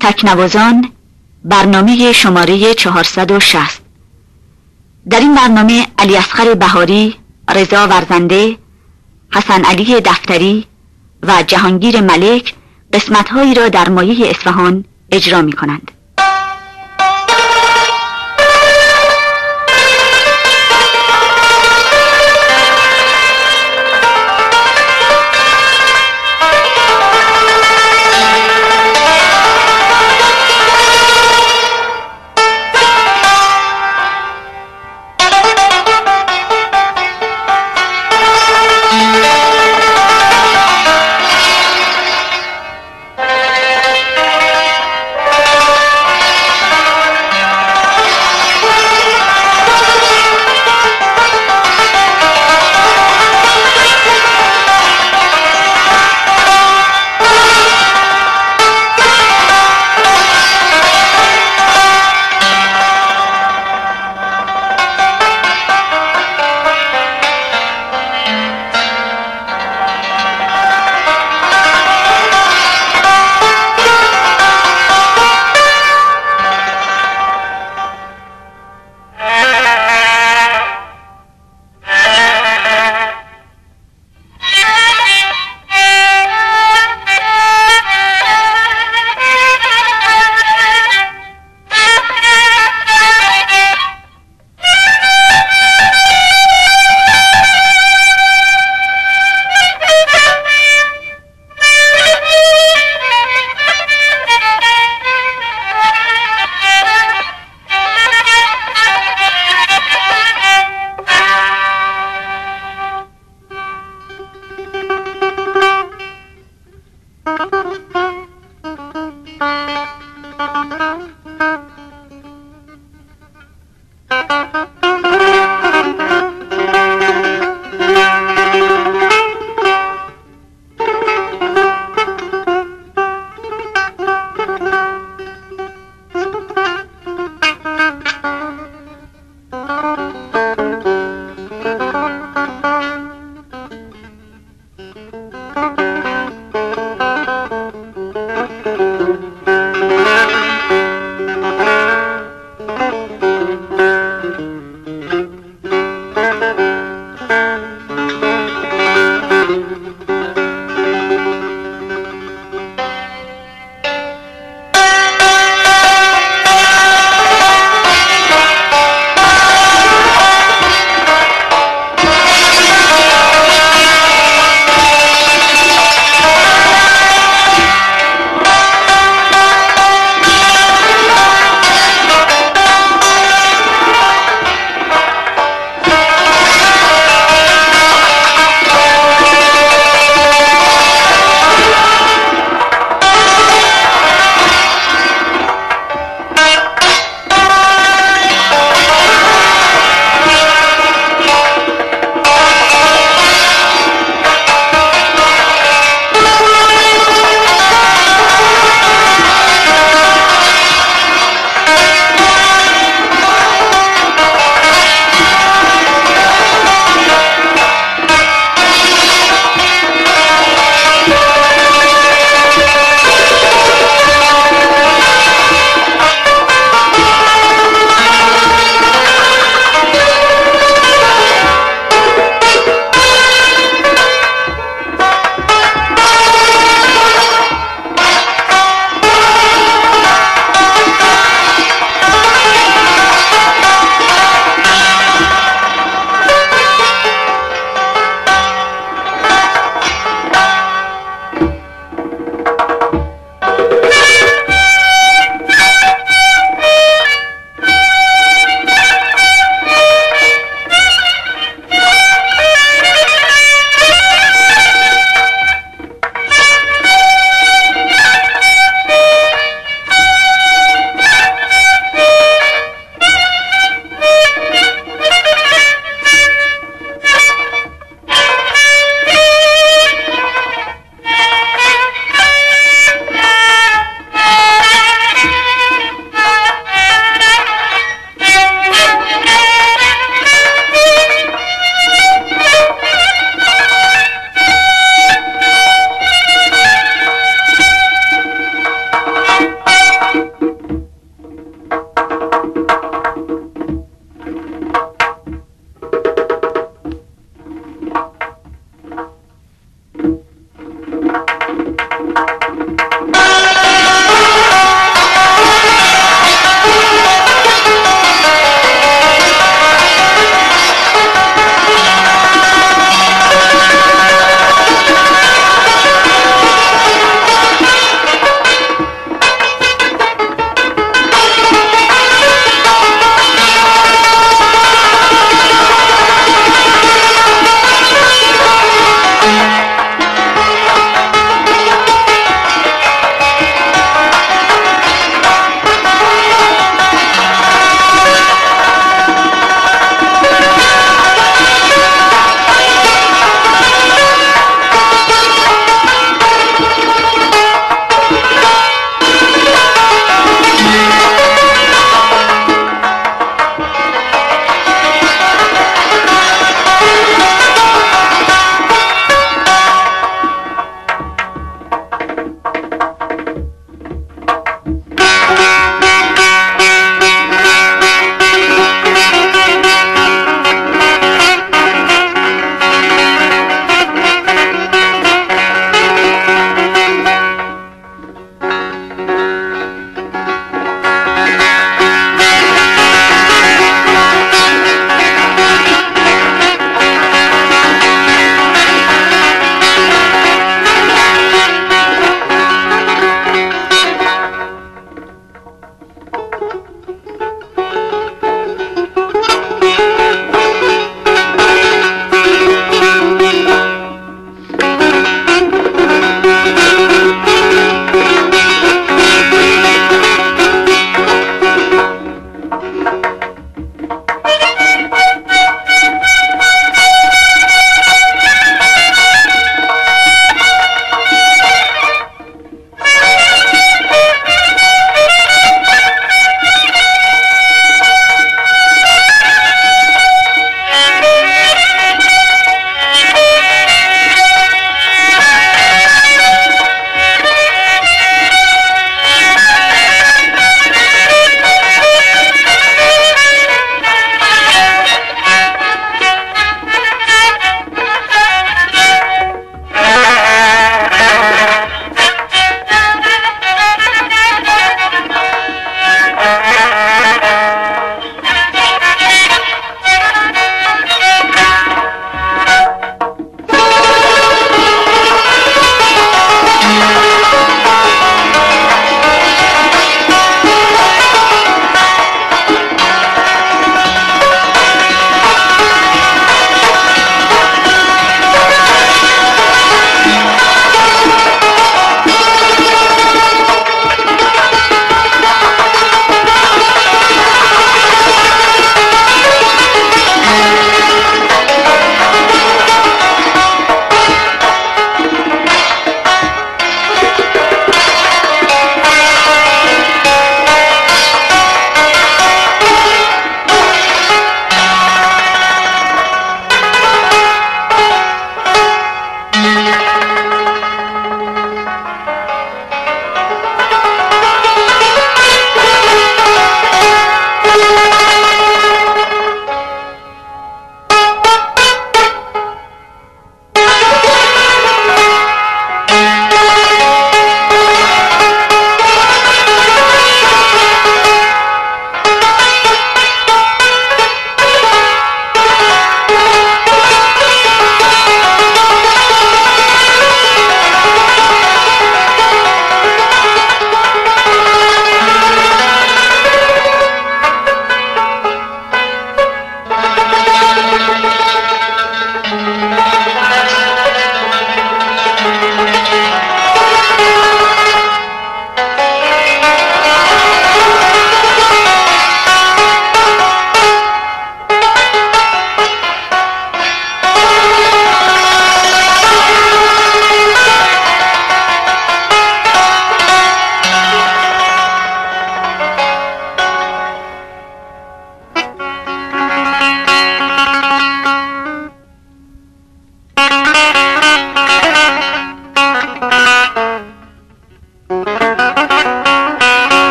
تکنوازان برنامه شماره 460 در این برنامه علی اصغر بهاری، رضا ورزنده، حسن علی دفتری و جهانگیر ملک قسمتهایی را در مایه اصفهان اجرا می کنند. Thank you.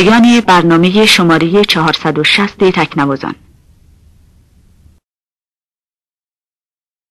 پایان برنامه شماره 460 تکنوازان.